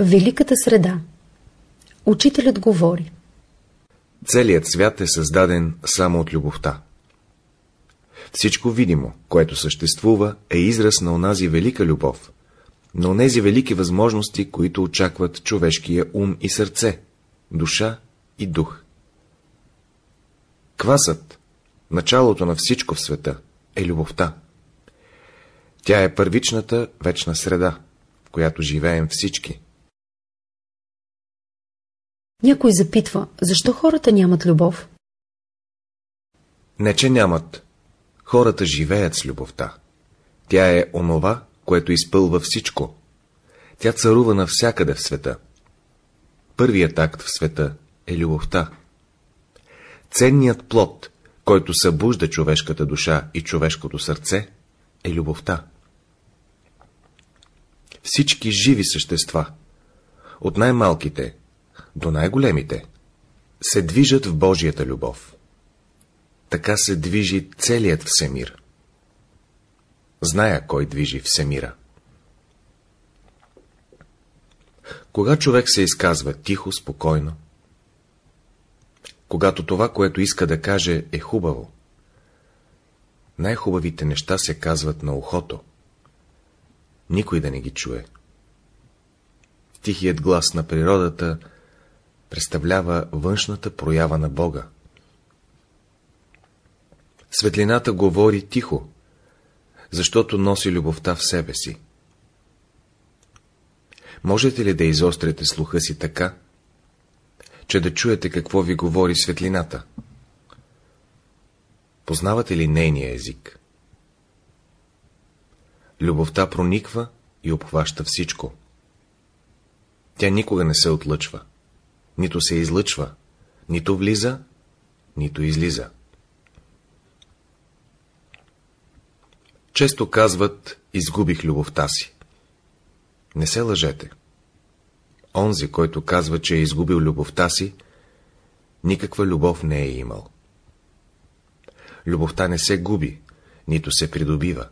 Великата среда Учителят говори Целият свят е създаден само от любовта. Всичко видимо, което съществува, е израз на онази велика любов, на онези велики възможности, които очакват човешкия ум и сърце, душа и дух. Квасът, началото на всичко в света, е любовта. Тя е първичната вечна среда, в която живеем всички. Някой запитва, защо хората нямат любов? Не, че нямат. Хората живеят с любовта. Тя е онова, което изпълва всичко. Тя царува навсякъде в света. Първият акт в света е любовта. Ценният плод, който събужда човешката душа и човешкото сърце, е любовта. Всички живи същества, от най-малките до най-големите, се движат в Божията любов. Така се движи целият всемир. Зная кой движи всемира. Кога човек се изказва тихо, спокойно, когато това, което иска да каже, е хубаво, най-хубавите неща се казват на ухото. Никой да не ги чуе. Тихият глас на природата представлява външната проява на Бога. Светлината говори тихо, защото носи любовта в себе си. Можете ли да изострите слуха си така, че да чуете какво ви говори светлината? Познавате ли нейния език? Любовта прониква и обхваща всичко. Тя никога не се отлъчва нито се излъчва, нито влиза, нито излиза. Често казват, изгубих любовта си. Не се лъжете. Онзи, който казва, че е изгубил любовта си, никаква любов не е имал. Любовта не се губи, нито се придобива.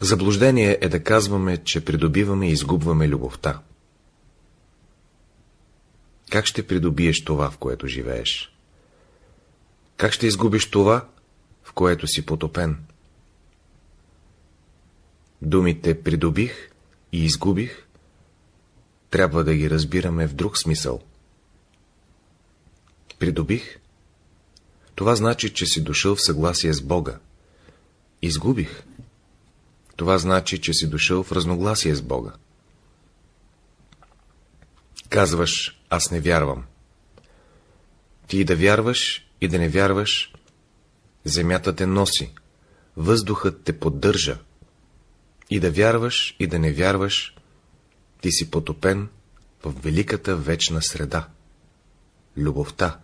Заблуждение е да казваме, че придобиваме и изгубваме любовта. Как ще придобиеш това, в което живееш? Как ще изгубиш това, в което си потопен? Думите придобих и изгубих трябва да ги разбираме в друг смисъл. Придобих това значи, че си дошъл в съгласие с Бога. Изгубих това значи, че си дошъл в разногласие с Бога. Казваш, аз не вярвам. Ти и да вярваш, и да не вярваш, земята те носи, въздухът те поддържа. И да вярваш, и да не вярваш, ти си потопен в великата вечна среда. Любовта.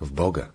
В Бога.